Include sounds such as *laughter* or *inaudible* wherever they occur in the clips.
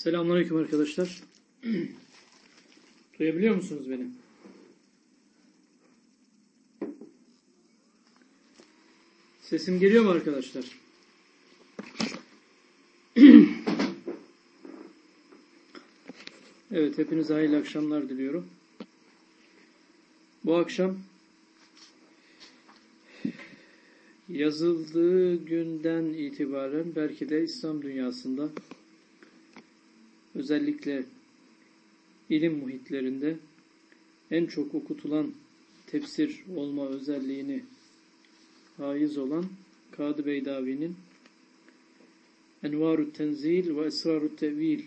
Selamünaleyküm arkadaşlar. *clears throat* Duyabiliyor musunuz beni? Sesim geliyor mu arkadaşlar? *clears throat* Evet, hepinize hayırlı akşamlar diliyorum. Bu akşam yazıldığı günden itibaren belki de İslam dünyasında özellikle ilim muhitlerinde en çok okutulan tefsir olma özelliğini haiz olan Kadı Beydavi'nin Envarut Tenzil ve Esrarut Tevil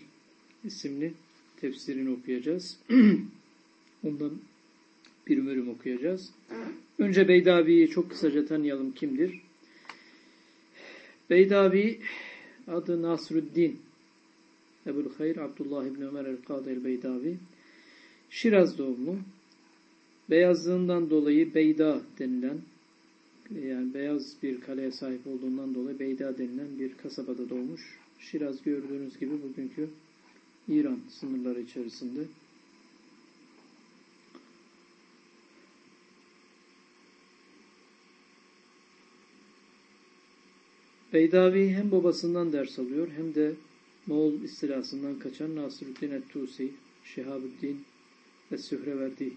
isimli tefsirini okuyacağız. *clears throat* Ondan bir bölüm okuyacağız. Önce Beydavi'yi çok kısaca tanıyalım kimdir? Beydavi adı Nasruddin Ebul Hayr Abdullah İbni Ömer el-Kadı el-Beydavi Şiraz doğumlu. Beyazlığından dolayı Beyda denilen yani beyaz bir kaleye sahip olduğundan dolayı Beyda denilen bir kasabada doğmuş. Şiraz gördüğünüz gibi bugünkü İran sınırları içerisinde. Beydavi hem babasından ders alıyor hem de Moğol istilasından kaçan Nasruddin et-Tusi, Şehabuddin ve Sühreverdi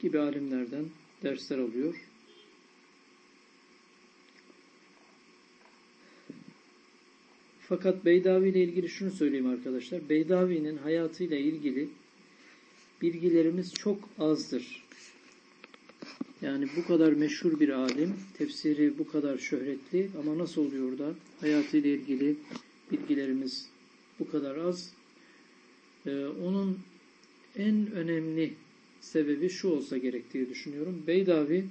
gibi alimlerden dersler alıyor. Fakat Beydavi ile ilgili şunu söyleyeyim arkadaşlar. Beydavi'nin hayatıyla ilgili bilgilerimiz çok azdır. Yani bu kadar meşhur bir alim, tefsiri bu kadar şöhretli ama nasıl oluyor da hayatıyla ilgili bilgilerimiz bu kadar az? Ee, onun en önemli sebebi şu olsa gerek diye düşünüyorum. Beydavi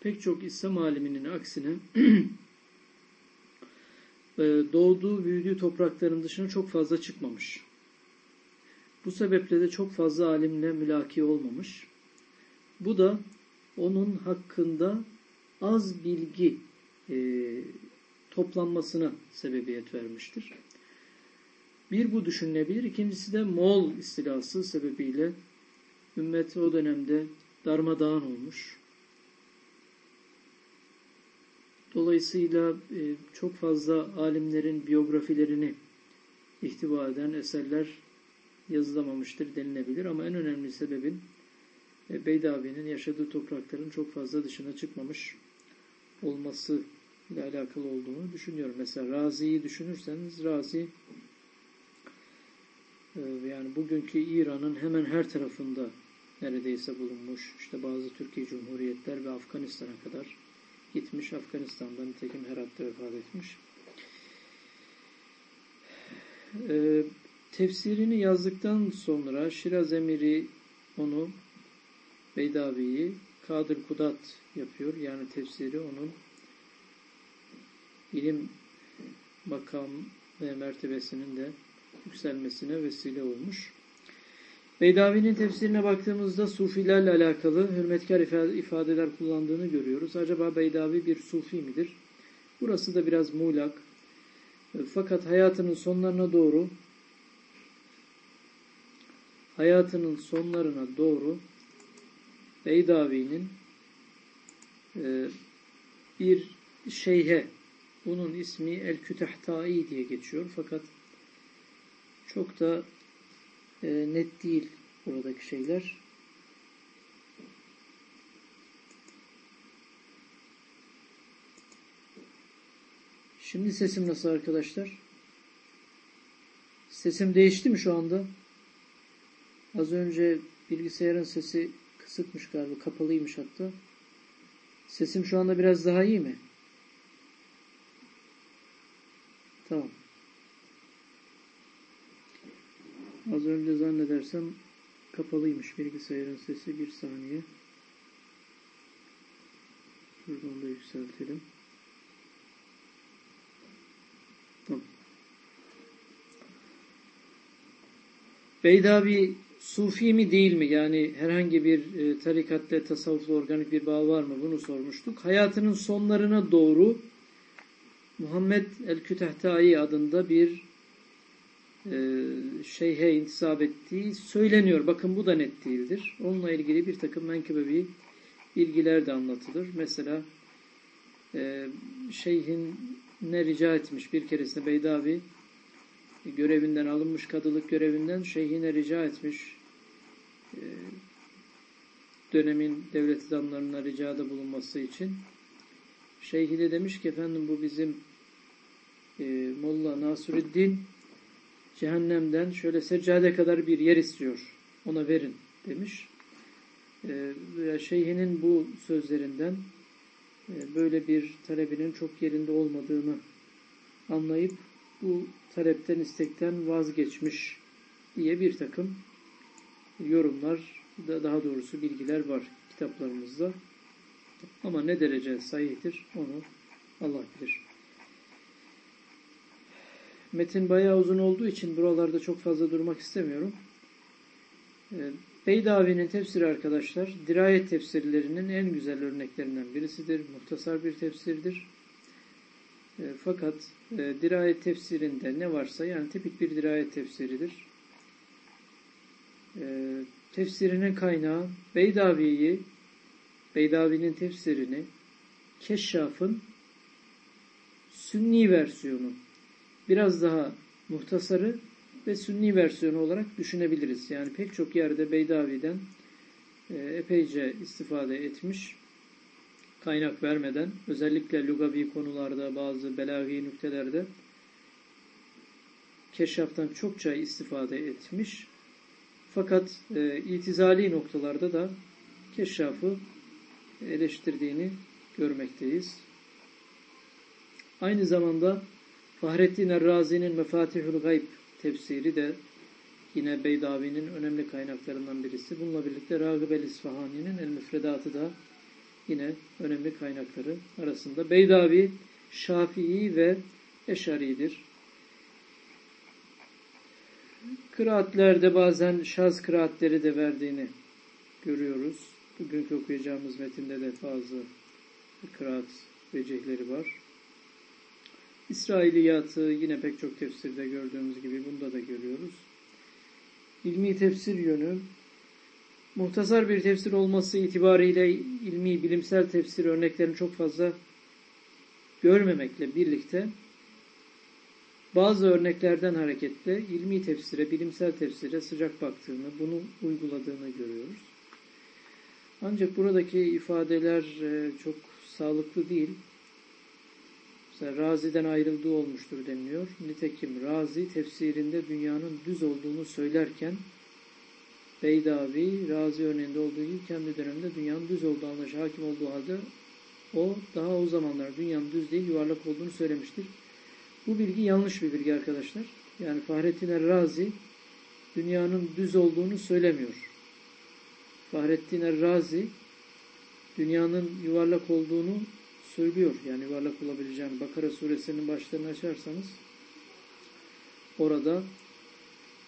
pek çok İslam aliminin aksine *clears throat* doğduğu, büyüdüğü toprakların dışına çok fazla çıkmamış. Bu sebeple de çok fazla alimle mülaki olmamış. Bu da onun hakkında az bilgi e, toplanmasına sebebiyet vermiştir. Bir bu düşünülebilir. İkincisi de Moğol istilası sebebiyle ümmet o dönemde darmadağın olmuş. Dolayısıyla e, çok fazla alimlerin biyografilerini ihtiva eden eserler yazılamamıştır denilebilir. Ama en önemli sebebin e, Beydavi'nin yaşadığı toprakların çok fazla dışına çıkmamış olması ile alakalı olduğunu düşünüyorum. Mesela Razi'yi düşünürseniz Razi e, yani bugünkü İran'ın hemen her tarafında neredeyse bulunmuş. İşte bazı Türkiye Cumhuriyetler ve Afganistan'a kadar gitmiş. Afganistan'dan nitekim Herat'ta vefat etmiş. E, tefsirini yazdıktan sonra Şiraz Emiri onu Beydavi'yi Kadir Kudat yapıyor. Yani tefsiri onun ilim makam ve mertebesinin de yükselmesine vesile olmuş. Beydavi'nin tefsirine baktığımızda sufilerle alakalı hürmetkar ifadeler kullandığını görüyoruz. Acaba Beydavi bir sufi midir? Burası da biraz muğlak. Fakat hayatının sonlarına doğru hayatının sonlarına doğru Beydavi'nin e, bir şeyhe bunun ismi El-Kütehtai diye geçiyor. Fakat çok da e, net değil buradaki şeyler. Şimdi sesim nasıl arkadaşlar? Sesim değişti mi şu anda? Az önce bilgisayarın sesi kısıkmış galiba, kapalıymış hatta. Sesim şu anda biraz daha iyi mi? Tamam. Az önce zannedersem kapalıymış bilgisayarın sesi. Bir saniye. Şuradan da yükseltelim. Tamam. Beydavi Sufi mi değil mi? Yani herhangi bir e, tarikatle tasavvufla organik bir bağ var mı? Bunu sormuştuk. Hayatının sonlarına doğru Muhammed el-Kütehtai adında bir e, şeyhe intisap ettiği söyleniyor. Bakın bu da net değildir. Onunla ilgili bir takım menkıbevi bilgiler de anlatılır. Mesela e, şeyhin ne rica etmiş bir keresinde Beydavi görevinden alınmış kadılık görevinden şeyhine rica etmiş. E, dönemin devlet adamlarına ricada bulunması için. Şeyhi de demiş ki efendim bu bizim e, Molla Nasruddin cehennemden şöyle seccade kadar bir yer istiyor. Ona verin demiş. E, şeyhinin bu sözlerinden e, böyle bir talebinin çok yerinde olmadığını anlayıp bu talepten, istekten vazgeçmiş diye bir takım yorumlar, daha doğrusu bilgiler var kitaplarımızda. Ama ne derece sahihtir onu Allah bilir. Metin bayağı uzun olduğu için buralarda çok fazla durmak istemiyorum. Ee, Beydavi'nin tefsiri arkadaşlar, dirayet tefsirlerinin en güzel örneklerinden birisidir. Muhtasar bir tefsirdir. E, fakat e, dirayet tefsirinde ne varsa yani tipik bir dirayet tefsiridir. E, tefsirinin kaynağı Beydavi'yi, Beydavi'nin tefsirini Keşşaf'ın sünni versiyonu biraz daha muhtasarı ve sünni versiyonu olarak düşünebiliriz. Yani pek çok yerde Beydavi'den e, epeyce istifade etmiş kaynak vermeden özellikle lugavi konularda bazı belagi nüktelerde keşraftan çokça istifade etmiş. Fakat e, itizali noktalarda da keşrafı eleştirdiğini görmekteyiz. Aynı zamanda Fahrettin Errazi'nin Mefatihül Gayb tefsiri de yine Beydavi'nin önemli kaynaklarından birisi. Bununla birlikte Ragıb el-İsfahani'nin El-Müfredatı da yine önemli kaynakları arasında. Beydavi, Şafii ve Eşari'dir. Kıraatlerde bazen şaz kıraatleri de verdiğini görüyoruz. Bugünkü okuyacağımız metinde de bazı kıraat vecihleri var. İsrailiyatı yine pek çok tefsirde gördüğümüz gibi bunda da görüyoruz. İlmi tefsir yönü muhtasar bir tefsir olması itibariyle ilmi, bilimsel tefsir örneklerini çok fazla görmemekle birlikte bazı örneklerden hareketle ilmi tefsire, bilimsel tefsire sıcak baktığını, bunu uyguladığını görüyoruz. Ancak buradaki ifadeler e, çok sağlıklı değil. Mesela Razi'den ayrıldığı olmuştur deniliyor. Nitekim Razi tefsirinde dünyanın düz olduğunu söylerken Beydavi, Razi örneğinde olduğu gibi kendi döneminde dünyanın düz olduğu anlayışı hakim olduğu halde o daha o zamanlar dünyanın düz değil yuvarlak olduğunu söylemiştir. Bu bilgi yanlış bir bilgi arkadaşlar. Yani Fahrettin Er-Razi dünyanın düz olduğunu söylemiyor. Fahrettin Er-Razi dünyanın yuvarlak olduğunu söylüyor. Yani yuvarlak olabileceğini. Bakara suresinin başlarını açarsanız orada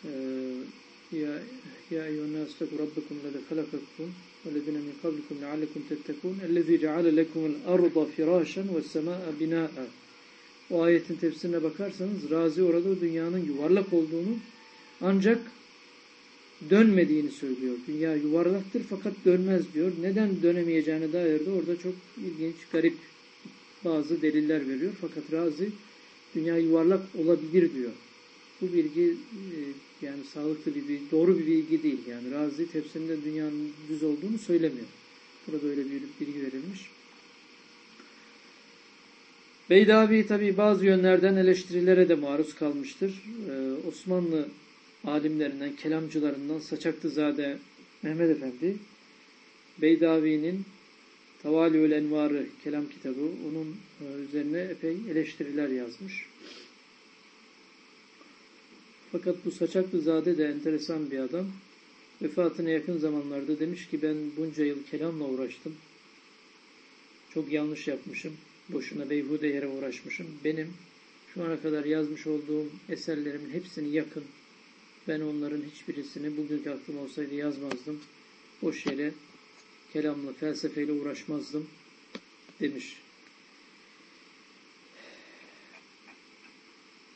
e, ya ya eyyuhennâs teku rabbekum lezî halakakum vellezîne min kablikum leallekum tettekûn ellezî ceale lekumul arda firâşen ve semâe binâe o ayetin tefsirine bakarsanız Razi orada dünyanın yuvarlak olduğunu ancak dönmediğini söylüyor. Dünya yuvarlaktır fakat dönmez diyor. Neden dönemeyeceğine dair de orada çok ilginç, garip bazı deliller veriyor. Fakat Razi dünya yuvarlak olabilir diyor. Bu bilgi e, yani sağlıklı bir, bir doğru bir bilgi değil. Yani Razi tefsirinde dünyanın düz olduğunu söylemiyor. Burada öyle bir bilgi verilmiş. Beydavi tabi bazı yönlerden eleştirilere de maruz kalmıştır. Ee, Osmanlı alimlerinden, kelamcılarından Saçaklızade Mehmet Efendi Beydavi'nin Tavaliül Envarı kelam kitabı onun e, üzerine epey eleştiriler yazmış. Fakat bu Saçaklızade de enteresan bir adam. Vefatına yakın zamanlarda demiş ki ben bunca yıl kelamla uğraştım. Çok yanlış yapmışım. Boşuna beyhude yere uğraşmışım. Benim şu ana kadar yazmış olduğum eserlerimin hepsini yakın. Ben onların hiçbirisini bugünkü aklım olsaydı yazmazdım. Boş yere kelamla, felsefeyle uğraşmazdım demiş.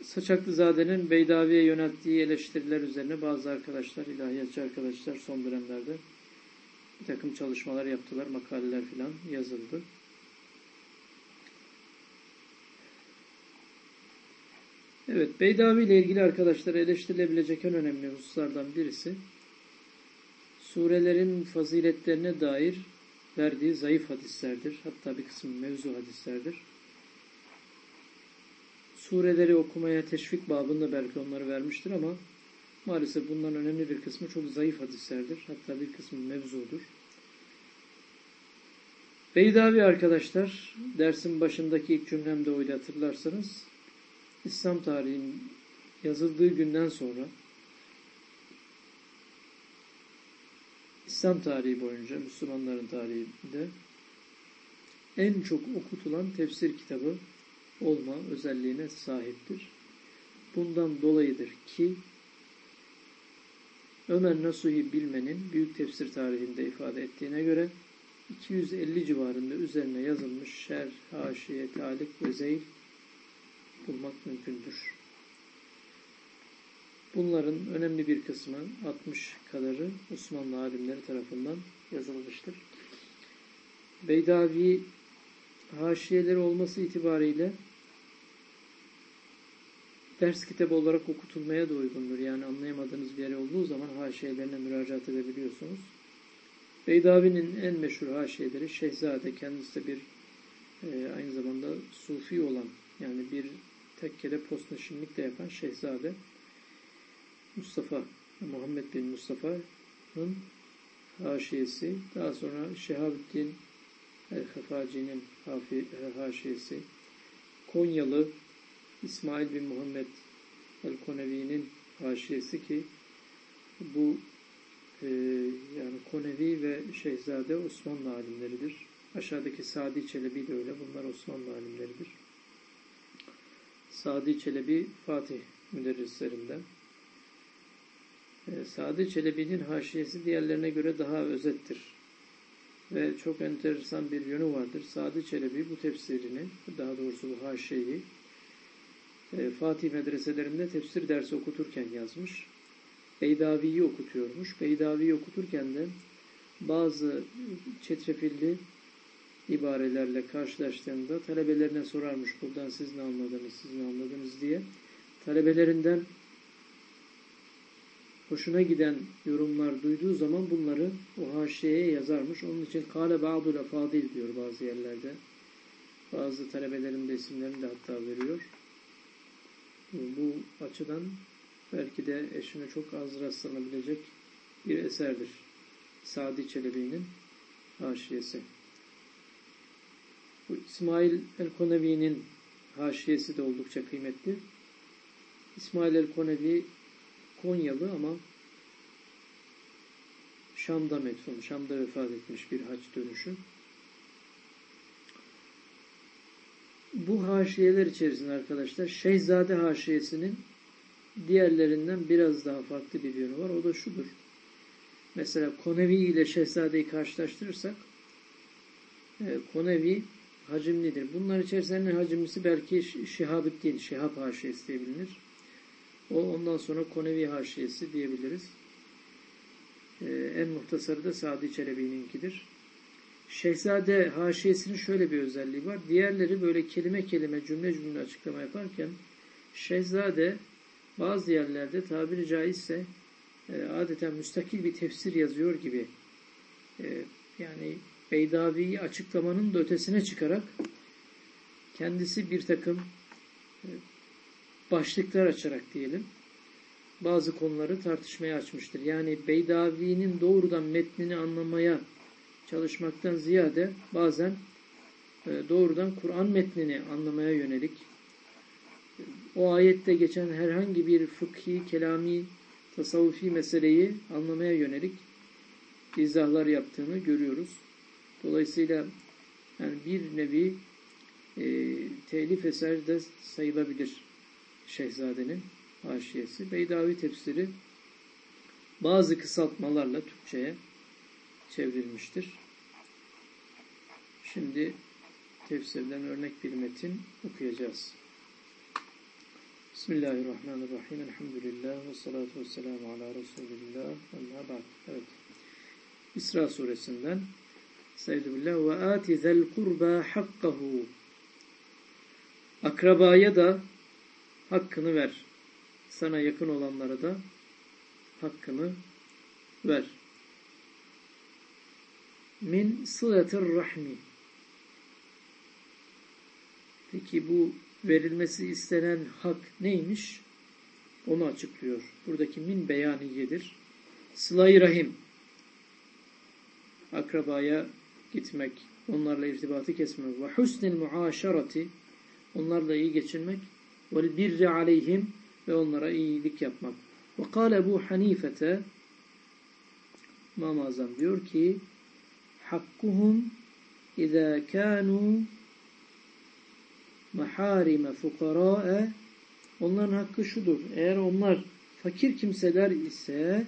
Saçaklızade'nin Beydavi'ye yönelttiği eleştiriler üzerine bazı arkadaşlar, ilahiyatçı arkadaşlar son dönemlerde bir takım çalışmalar yaptılar, makaleler filan yazıldı. Evet, Beydavi ile ilgili arkadaşlar eleştirilebilecek en önemli hususlardan birisi surelerin faziletlerine dair verdiği zayıf hadislerdir. Hatta bir kısmı mevzu hadislerdir. Sureleri okumaya teşvik babında belki onları vermiştir ama maalesef bunların önemli bir kısmı çok zayıf hadislerdir. Hatta bir kısmı mevzudur. Beydavi arkadaşlar, dersin başındaki ilk cümlemde oydu hatırlarsanız, İslam tarihinin yazıldığı günden sonra İslam tarihi boyunca, Müslümanların tarihinde en çok okutulan tefsir kitabı olma özelliğine sahiptir. Bundan dolayıdır ki Ömer Nasuhi Bilmen'in büyük tefsir tarihinde ifade ettiğine göre 250 civarında üzerine yazılmış şer, haşiye, talik ve zeyl bulmak mümkündür. Bunların önemli bir kısmı 60 kadarı Osmanlı alimleri tarafından yazılmıştır. Beydavi haşiyeleri olması itibariyle ders kitabı olarak okutulmaya da uygundur. Yani anlayamadığınız bir yer olduğu zaman haşiyelerine müracaat edebiliyorsunuz. Beydavi'nin en meşhur haşiyeleri Şehzade. Kendisi de bir e, aynı zamanda sufi olan yani bir tekkede postneşinlik de yapan Şehzade. Mustafa, Muhammed bin Mustafa'nın haşiyesi. Daha sonra Şehabüddin El-Hafaci'nin haşiyesi. Konyalı İsmail bin Muhammed El-Konevi'nin haşiyesi ki bu e, yani Konevi ve Şehzade Osmanlı alimleridir. Aşağıdaki Sadi Çelebi de öyle. Bunlar Osmanlı alimleridir. Sadi Çelebi Fatih müderrislerinden. E, Sadi Çelebi'nin haşiyesi diğerlerine göre daha özettir. Ve çok enteresan bir yönü vardır. Sadi Çelebi bu tefsirini, daha doğrusu bu haşiyeyi e, Fatih medreselerinde tefsir dersi okuturken yazmış. Beydavi'yi okutuyormuş. Beydavi'yi okuturken de bazı çetrefilli ibarelerle karşılaştığında talebelerine sorarmış buradan siz ne anladınız, siz ne anladınız diye. Talebelerinden hoşuna giden yorumlar duyduğu zaman bunları o haşiyeye yazarmış. Onun için kâle ba'dul fadil diyor bazı yerlerde. Bazı talebelerin de isimlerini de hatta veriyor. Bu açıdan belki de eşine çok az rastlanabilecek bir eserdir. Sadi Çelebi'nin haşiyesi. Bu İsmail el-Konevi'nin haşiyesi de oldukça kıymetli. İsmail el-Konevi Konyalı ama Şam'da metfun, Şam'da vefat etmiş bir hac dönüşü. Bu haşiyeler içerisinde arkadaşlar Şeyzade haşiyesinin diğerlerinden biraz daha farklı bir yönü var. O da şudur. Mesela Konevi ile Şehzade'yi karşılaştırırsak e, Konevi hacimlidir. Bunlar içerisinde hacimlisi belki Şihabüddin, Şihab haşiyesi diye bilinir. O ondan sonra Konevi haşiyesi diyebiliriz. Ee, en muhtasarı da Sadi Çelebi'ninkidir. Şehzade haşiyesinin şöyle bir özelliği var. Diğerleri böyle kelime kelime, cümle cümle açıklama yaparken Şehzade bazı yerlerde tabiri caizse e, adeta müstakil bir tefsir yazıyor gibi e, yani Beydavi'yi açıklamanın da ötesine çıkarak kendisi bir takım başlıklar açarak diyelim bazı konuları tartışmaya açmıştır. Yani Beydavi'nin doğrudan metnini anlamaya çalışmaktan ziyade bazen e, doğrudan Kur'an metnini anlamaya yönelik o ayette geçen herhangi bir fıkhi, kelami, tasavvufi meseleyi anlamaya yönelik izahlar yaptığını görüyoruz. Dolayısıyla yani bir nevi e, telif eser de sayılabilir Şehzade'nin haşiyesi. Beydavi tefsiri bazı kısaltmalarla Türkçe'ye çevrilmiştir. Şimdi tefsirden örnek bir metin okuyacağız. Bismillahirrahmanirrahim. Elhamdülillah ve salatu ve selamu ala Resulillah. Evet. İsra suresinden Sevdübillah ve ati zel kurba hakkahu. Akrabaya da hakkını ver. Sana yakın olanlara da hakkını ver. Min sıletir rahmi. Peki bu verilmesi istenen hak neymiş? Onu açıklıyor. Buradaki min beyaniyedir. Sıla-i rahim. Akrabaya gitmek, onlarla irtibatı kesmek. Ve husnil muaşarati. Onlarla iyi geçinmek. Vel birri aleyhim. Ve onlara iyilik yapmak. Ve kâle Ebu Hanifete İmam diyor ki hakkuhum izâ kânû maharime fukara'e onların hakkı şudur. Eğer onlar fakir kimseler ise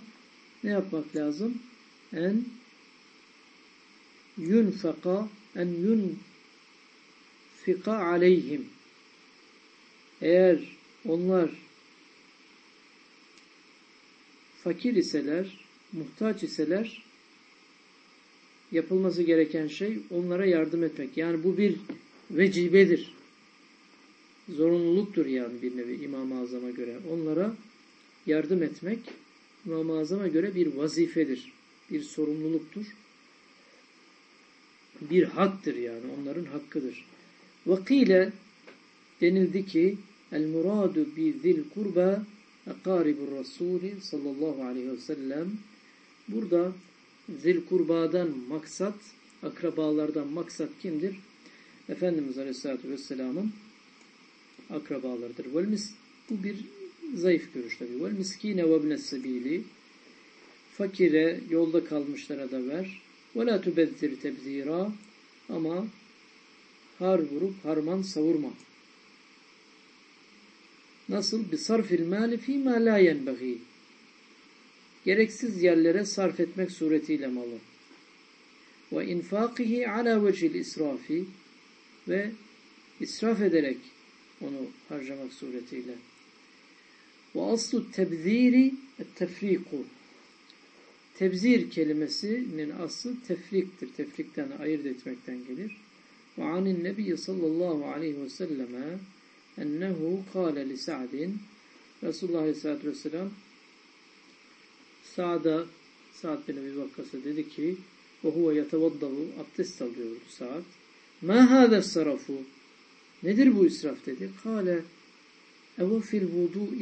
ne yapmak lazım? En yunfaka en yunfika aleyhim eğer onlar fakir iseler, muhtaç iseler yapılması gereken şey onlara yardım etmek. Yani bu bir vecibedir zorunluluktur yani bir nevi İmam-ı Azam'a göre. Onlara yardım etmek İmam-ı Azam'a göre bir vazifedir. Bir sorumluluktur. Bir haktır yani. Onların hakkıdır. Vakile denildi ki el muradu bi zil kurba akaribur rasuli sallallahu aleyhi ve sellem burada zil kurbadan maksat akrabalardan maksat kimdir? Efendimiz Aleyhisselatü Vesselam'ın akrabalarıdır. Bu bir zayıf görüş tabi. Vel miskine ve sebili fakire yolda kalmışlara da ver. Ve la tubezzir tebzira ama har vurup harman savurma. Nasıl? Bi sarfil mali fî mâ lâ yenbeğî. Gereksiz yerlere sarf etmek suretiyle malı. Ve infakihi ala vecil israfi ve israf ederek onu harcamak suretiyle. Ve aslu tebziri tefriku. Tebzir kelimesinin aslı tefriktir. Tefrikten ayırt etmekten gelir. Ve anin nebi sallallahu aleyhi ve selleme ennehu kâle li Sa'din Resulullah aleyhissalatü vesselam Sa'da Sa'd bin Ebi Vakkas'a dedi ki ve huve yetevaddahu abdest alıyordu Sa'd. Ma hâze sarafu Nedir bu israf dedi. Kale evo fil vudu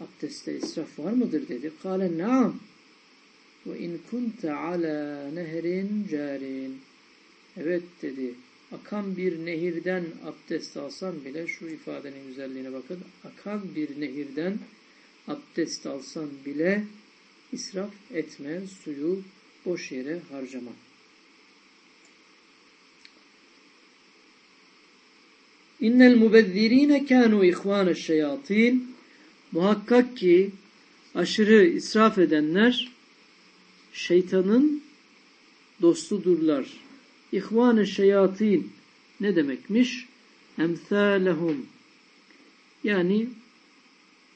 abdestte israf var mıdır dedi. Kale naam ve in kunte ala nehrin carin evet dedi. Akan bir nehirden abdest alsan bile şu ifadenin güzelliğine bakın. Akan bir nehirden abdest alsan bile israf etme, suyu boş yere harcama. İnnel mubezzirine kânû ihvâne şeyatîn Muhakkak ki aşırı israf edenler şeytanın dostudurlar. İhvan-ı şeyatin ne demekmiş? Emthâlehum yani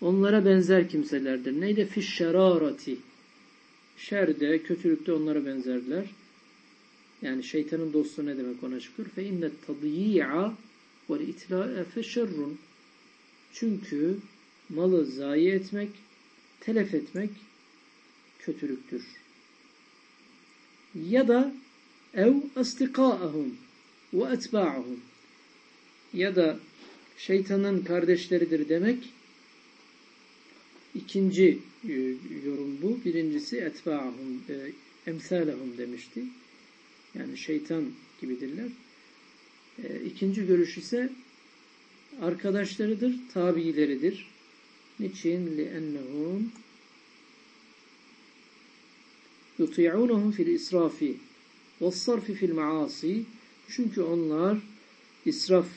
onlara benzer kimselerdir. Neydi? Fişşerarati şerde, kötülükte onlara benzerler. Yani şeytanın dostu ne demek ona çıkıyor? Fe innet tadyi'a ve itla'e feşerrun çünkü malı zayi etmek, telef etmek kötülüktür. Ya da ev astikâahum ve etba'ahum ya da şeytanın kardeşleridir demek ikinci e, yorum bu. Birincisi etba'ahum e, emsalahum demişti. Yani şeytan gibidirler. E, ikinci görüş ise arkadaşlarıdır, tabiileridir. Niçin? لِأَنَّهُمْ يُطِيعُونَهُمْ fil israfi وَالصَّرْفِ fil maasi Çünkü onlar israf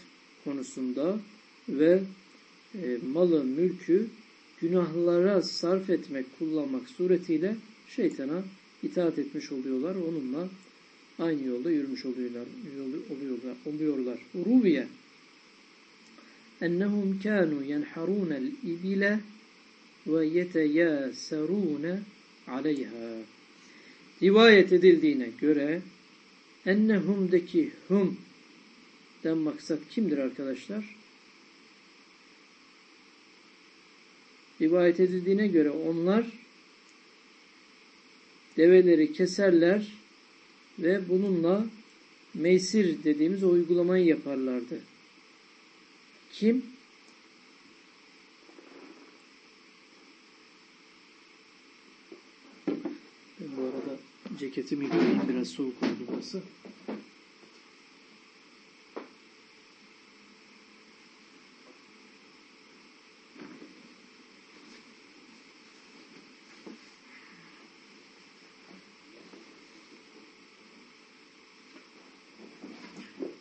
konusunda ve e, malı, mülkü günahlara sarf etmek, kullanmak suretiyle şeytana itaat etmiş oluyorlar. Onunla aynı yolda yürümüş oluyorlar. oluyorlar. oluyorlar. Uruviye kanu yenharunel ibile ve yeteyasarune aleyha. Rivayet edildiğine göre ennehum'daki hum den maksat kimdir arkadaşlar? Rivayet edildiğine göre onlar develeri keserler ve bununla meysir dediğimiz uygulamayı yaparlardı. Kim? Ben bu arada ceketimi giyeyim biraz soğuk oldu burası.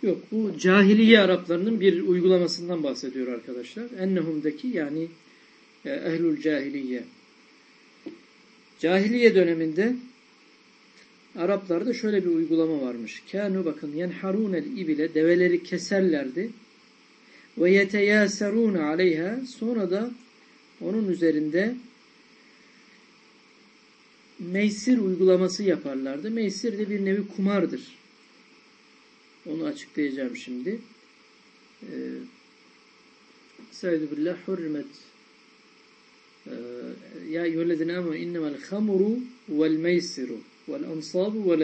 Yok bu cahiliye Araplarının bir uygulamasından bahsediyor arkadaşlar. Ennehum'daki yani e, ehlül cahiliye. Cahiliye döneminde Araplarda şöyle bir uygulama varmış. Kânu bakın yenharûnel ibile develeri keserlerdi. Ve yeteyâserûne aleyha sonra da onun üzerinde meysir uygulaması yaparlardı. Meysir de bir nevi kumardır. Onu açıklayacağım şimdi. Estaizu billah hurrimet ya eyyühellezine amenu innemel hamuru vel meysiru vel ansabu vel